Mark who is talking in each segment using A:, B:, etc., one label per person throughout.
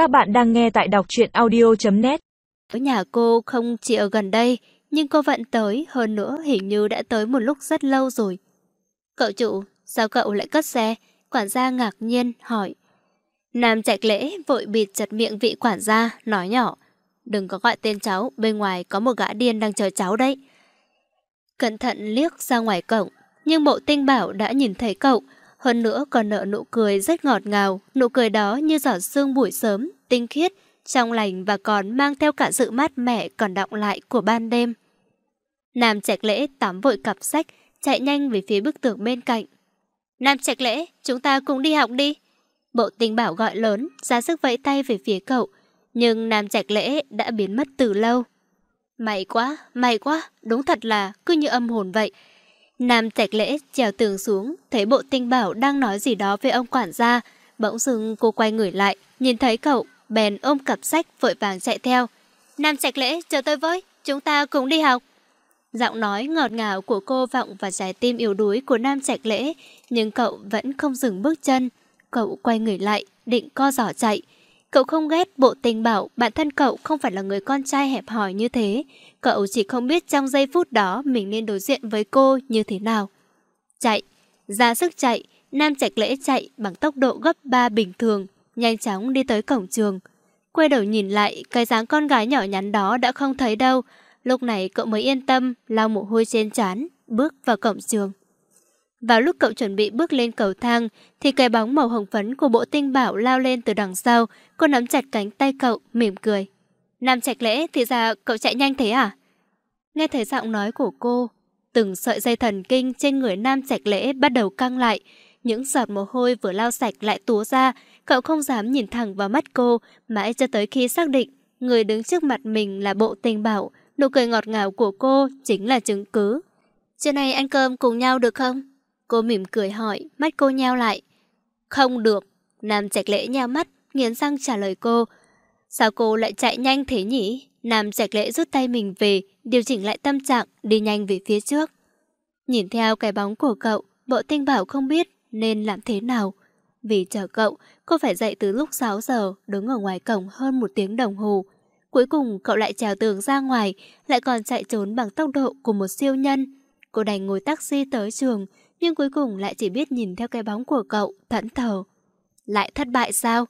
A: Các bạn đang nghe tại đọc truyện audio.net
B: Ở nhà cô không chỉ ở gần đây, nhưng cô vẫn tới, hơn nữa hình như đã tới một lúc rất lâu rồi. Cậu chủ, sao cậu lại cất xe? Quản gia ngạc nhiên, hỏi. Nam Trạch Lễ vội bịt chặt miệng vị quản gia, nói nhỏ. Đừng có gọi tên cháu, bên ngoài có một gã điên đang chờ cháu đấy. Cẩn thận liếc ra ngoài cổng, nhưng bộ tinh bảo đã nhìn thấy cậu, hơn nữa còn nợ nụ cười rất ngọt ngào, nụ cười đó như giọt sương buổi sớm, tinh khiết, trong lành và còn mang theo cả sự mát mẻ còn đọng lại của ban đêm. Nam Trạch Lễ tắm vội cặp sách, chạy nhanh về phía bức tường bên cạnh. Nam Trạch Lễ, chúng ta cùng đi học đi. Bộ tình bảo gọi lớn, ra sức vẫy tay về phía cậu, nhưng Nam Trạch Lễ đã biến mất từ lâu. May quá, may quá, đúng thật là cứ như âm hồn vậy. Nam Trạch Lễ trèo tường xuống, thấy bộ tinh bảo đang nói gì đó với ông quản gia. Bỗng dưng cô quay người lại, nhìn thấy cậu, bèn ôm cặp sách vội vàng chạy theo. Nam Trạch Lễ, chờ tôi với, chúng ta cùng đi học. Giọng nói ngọt ngào của cô vọng vào trái tim yếu đuối của Nam Trạch Lễ, nhưng cậu vẫn không dừng bước chân. Cậu quay người lại, định co giỏ chạy. Cậu không ghét bộ tình bảo bản thân cậu không phải là người con trai hẹp hòi như thế. Cậu chỉ không biết trong giây phút đó mình nên đối diện với cô như thế nào. Chạy, ra sức chạy, Nam Trạch Lễ chạy bằng tốc độ gấp 3 bình thường, nhanh chóng đi tới cổng trường. Quay đầu nhìn lại, cái dáng con gái nhỏ nhắn đó đã không thấy đâu. Lúc này cậu mới yên tâm, lau mồ hôi trên trán, bước vào cổng trường. Vào lúc cậu chuẩn bị bước lên cầu thang, thì cái bóng màu hồng phấn của bộ tinh bảo lao lên từ đằng sau, cô nắm chặt cánh tay cậu, mỉm cười. Nam Trạch Lễ, thì ra cậu chạy nhanh thế à? Nghe thấy giọng nói của cô, từng sợi dây thần kinh trên người Nam Trạch Lễ bắt đầu căng lại. Những giọt mồ hôi vừa lao sạch lại túa ra, cậu không dám nhìn thẳng vào mắt cô, mãi cho tới khi xác định người đứng trước mặt mình là bộ tình bảo, nụ cười ngọt ngào của cô chính là chứng cứ. Trưa nay ăn cơm cùng nhau được không? Cô mỉm cười hỏi, mắt cô nheo lại. Không được. Nam Trạch Lễ nheo mắt, nghiến răng trả lời cô. Sao cô lại chạy nhanh thế nhỉ? Nam Trạch Lễ rút tay mình về, điều chỉnh lại tâm trạng, đi nhanh về phía trước. Nhìn theo cái bóng của cậu, bộ tinh bảo không biết nên làm thế nào. Vì chờ cậu, cô phải dậy từ lúc 6 giờ, đứng ở ngoài cổng hơn một tiếng đồng hồ. Cuối cùng cậu lại trèo tường ra ngoài, lại còn chạy trốn bằng tốc độ của một siêu nhân. Cô đành ngồi taxi tới trường, nhưng cuối cùng lại chỉ biết nhìn theo cái bóng của cậu, thẫn thờ. Lại thất bại sao?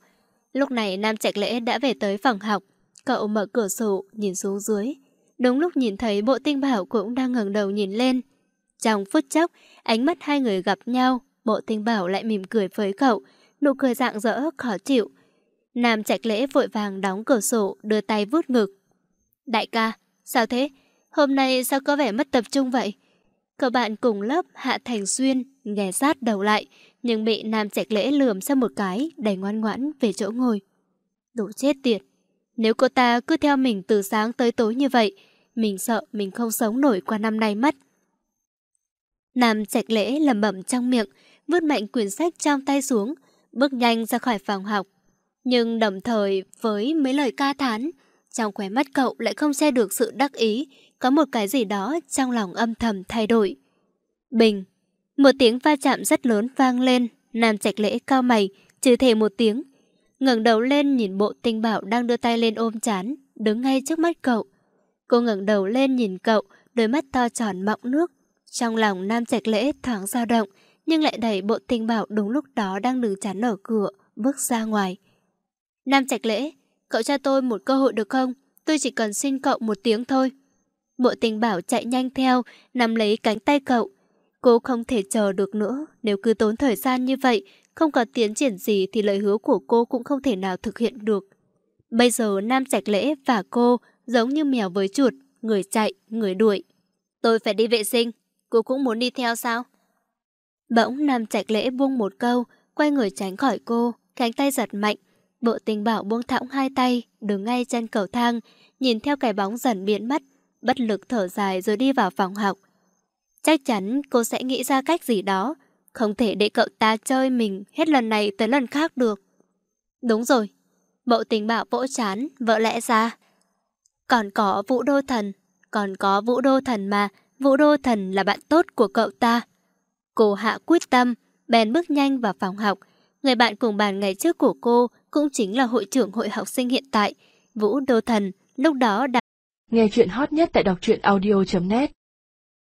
B: Lúc này Nam Trạch Lễ đã về tới phòng học. Cậu mở cửa sổ, nhìn xuống dưới. Đúng lúc nhìn thấy bộ tinh bảo cũng đang ngẩng đầu nhìn lên. Trong phút chốc, ánh mắt hai người gặp nhau, bộ tinh bảo lại mỉm cười với cậu, nụ cười dạng dỡ, khó chịu. Nam Trạch Lễ vội vàng đóng cửa sổ, đưa tay vuốt ngực. Đại ca, sao thế? Hôm nay sao có vẻ mất tập trung vậy? Cậu bạn cùng lớp Hạ Thành Xuyên nghe sát đầu lại, nhưng bị Nam Trạch Lễ lườm sang một cái, đẩy ngoan ngoãn về chỗ ngồi. đủ chết tiệt! Nếu cô ta cứ theo mình từ sáng tới tối như vậy, mình sợ mình không sống nổi qua năm nay mất. Nam Trạch Lễ lầm bẩm trong miệng, vứt mạnh quyển sách trong tay xuống, bước nhanh ra khỏi phòng học. Nhưng đồng thời với mấy lời ca thán, trong khóe mắt cậu lại không che được sự đắc ý, có một cái gì đó trong lòng âm thầm thay đổi. Bình, một tiếng va chạm rất lớn vang lên, Nam Trạch Lễ cao mày, trừ thể một tiếng. ngẩng đầu lên nhìn bộ tinh bảo đang đưa tay lên ôm chán, đứng ngay trước mắt cậu. Cô ngẩng đầu lên nhìn cậu, đôi mắt to tròn mọng nước. Trong lòng Nam Trạch Lễ thoáng dao động, nhưng lại đẩy bộ tinh bảo đúng lúc đó đang đứng chắn ở cửa, bước ra ngoài. Nam Trạch Lễ, cậu cho tôi một cơ hội được không? Tôi chỉ cần xin cậu một tiếng thôi. Bộ tình bảo chạy nhanh theo, nắm lấy cánh tay cậu. Cô không thể chờ được nữa, nếu cứ tốn thời gian như vậy, không có tiến triển gì thì lời hứa của cô cũng không thể nào thực hiện được. Bây giờ Nam Trạch Lễ và cô giống như mèo với chuột, người chạy, người đuổi. Tôi phải đi vệ sinh, cô cũng muốn đi theo sao? Bỗng Nam Trạch Lễ buông một câu, quay người tránh khỏi cô, cánh tay giật mạnh. Bộ tình bảo buông thõng hai tay, đứng ngay chân cầu thang, nhìn theo cái bóng dần biến mất, bất lực thở dài rồi đi vào phòng học. Chắc chắn cô sẽ nghĩ ra cách gì đó, không thể để cậu ta chơi mình hết lần này tới lần khác được. Đúng rồi, bộ tình bảo vỗ chán, vợ lẽ ra. Còn có Vũ Đô Thần, còn có Vũ Đô Thần mà, Vũ Đô Thần là bạn tốt của cậu ta. Cô hạ quyết tâm, bèn bước nhanh vào phòng học. Người bạn cùng bàn ngày trước của cô cũng chính là hội trưởng hội học sinh hiện tại, Vũ Đô Thần, lúc đó đã...
A: Nghe chuyện hot nhất tại đọc truyện audio.net